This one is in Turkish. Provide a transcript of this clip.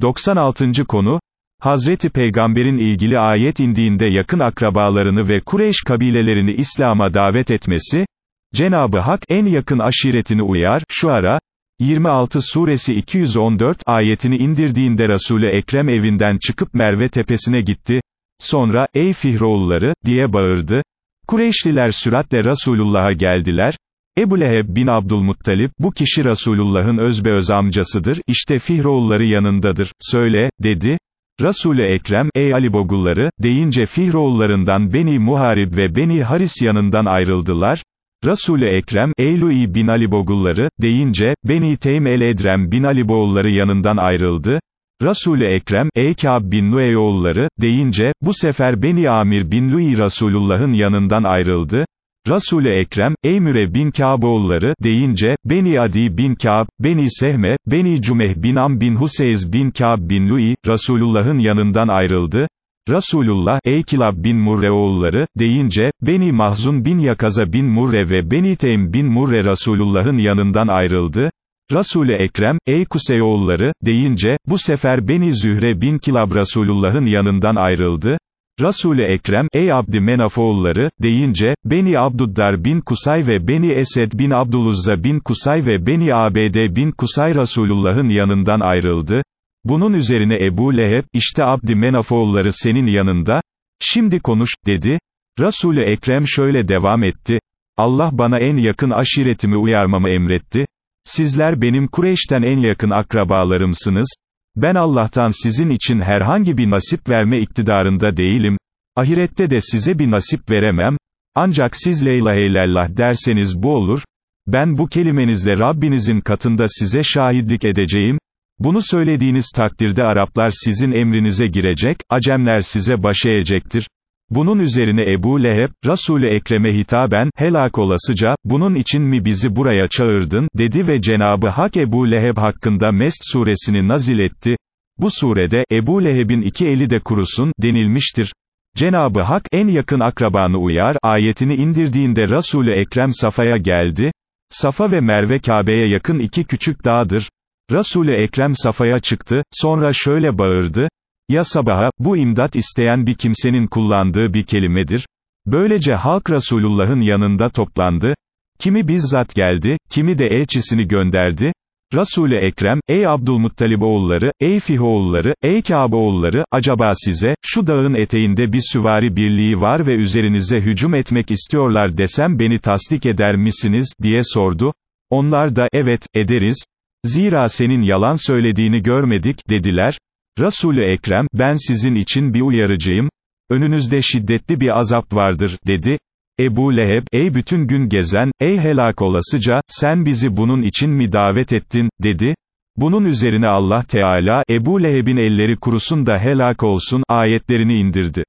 96. konu, Hazreti Peygamber'in ilgili ayet indiğinde yakın akrabalarını ve Kureyş kabilelerini İslam'a davet etmesi, Cenabı Hak en yakın aşiretini uyar, şu ara, 26 suresi 214 ayetini indirdiğinde Resul-i Ekrem evinden çıkıp Merve tepesine gitti, sonra, ey Fihroğulları, diye bağırdı, Kureyşliler süratle Resulullah'a geldiler, Ebu Leheb bin Abdülmuttalip, bu kişi Resulullah'ın özbeöz amcasıdır, işte Fihroğulları yanındadır, söyle, dedi, Resul-i Ekrem, ey Ali Bogulları, deyince Fihroğullarından Beni Muharib ve Beni Haris yanından ayrıldılar, Resul-i Ekrem, ey Lui bin Ali Bogulları, deyince, Beni Teym el-Edrem bin Ali Boğulları yanından ayrıldı, Resul-i Ekrem, ey Kâb bin Nueyoğulları, deyince, bu sefer Beni Amir bin Lui Resulullah'ın yanından ayrıldı, Resul-i Ekrem, ey Müre bin Kâboğulları, deyince, Beni Adi bin Kâb, Beni Sehme, Beni Cumeh bin Am bin Huseyz bin Kâb bin Lui, Resulullah'ın yanından ayrıldı, Resulullah, ey Kilab bin Murre oğulları, deyince, Beni Mahzun bin Yakaza bin Murre ve Beni Teym bin Murre Resulullah'ın yanından ayrıldı, Resul-i Ekrem, ey Kusey oğulları, deyince, bu sefer Beni Zühre bin Kilab Resulullah'ın yanından ayrıldı, Resul-i Ekrem, ey Abdi Menaf oğulları, deyince, Beni Abduddar bin Kusay ve Beni Esed bin Abdüluzza bin Kusay ve Beni Abd bin Kusay Resulullah'ın yanından ayrıldı. Bunun üzerine Ebu Leheb, işte Abdi Menaf oğulları senin yanında, şimdi konuş, dedi. Resul-i Ekrem şöyle devam etti, Allah bana en yakın aşiretimi uyarmamı emretti, sizler benim Kureyş'ten en yakın akrabalarımsınız, ben Allah'tan sizin için herhangi bir nasip verme iktidarında değilim, ahirette de size bir nasip veremem, ancak siz Leyla illallah derseniz bu olur, ben bu kelimenizle Rabbinizin katında size şahitlik edeceğim, bunu söylediğiniz takdirde Araplar sizin emrinize girecek, Acemler size baş. Bunun üzerine Ebu Leheb, Resul-i Ekrem'e hitaben, helak olasıca, bunun için mi bizi buraya çağırdın, dedi ve Cenabı Hak Ebu Leheb hakkında Mest suresini nazil etti. Bu surede, Ebu Leheb'in iki eli de kurusun, denilmiştir. Cenabı Hak, en yakın akrabanı uyar, ayetini indirdiğinde Resul-i Ekrem Safa'ya geldi. Safa ve Merve Kabe'ye yakın iki küçük dağdır. Resul-i Ekrem Safa'ya çıktı, sonra şöyle bağırdı, ya sabaha, bu imdat isteyen bir kimsenin kullandığı bir kelimedir. Böylece halk Resulullah'ın yanında toplandı, kimi bizzat geldi, kimi de elçisini gönderdi, Resul-i Ekrem, ey Abdülmuttalib oğulları, ey Fih oğulları, ey Kâb oğulları, acaba size, şu dağın eteğinde bir süvari birliği var ve üzerinize hücum etmek istiyorlar desem beni tasdik eder misiniz, diye sordu. Onlar da, evet, ederiz. Zira senin yalan söylediğini görmedik, dediler. Resul-i Ekrem, ben sizin için bir uyarıcıyım, önünüzde şiddetli bir azap vardır, dedi. Ebu Leheb, ey bütün gün gezen, ey helak olasıca, sen bizi bunun için mi davet ettin, dedi. Bunun üzerine Allah Teala, Ebu Leheb'in elleri kurusun da helak olsun, ayetlerini indirdi.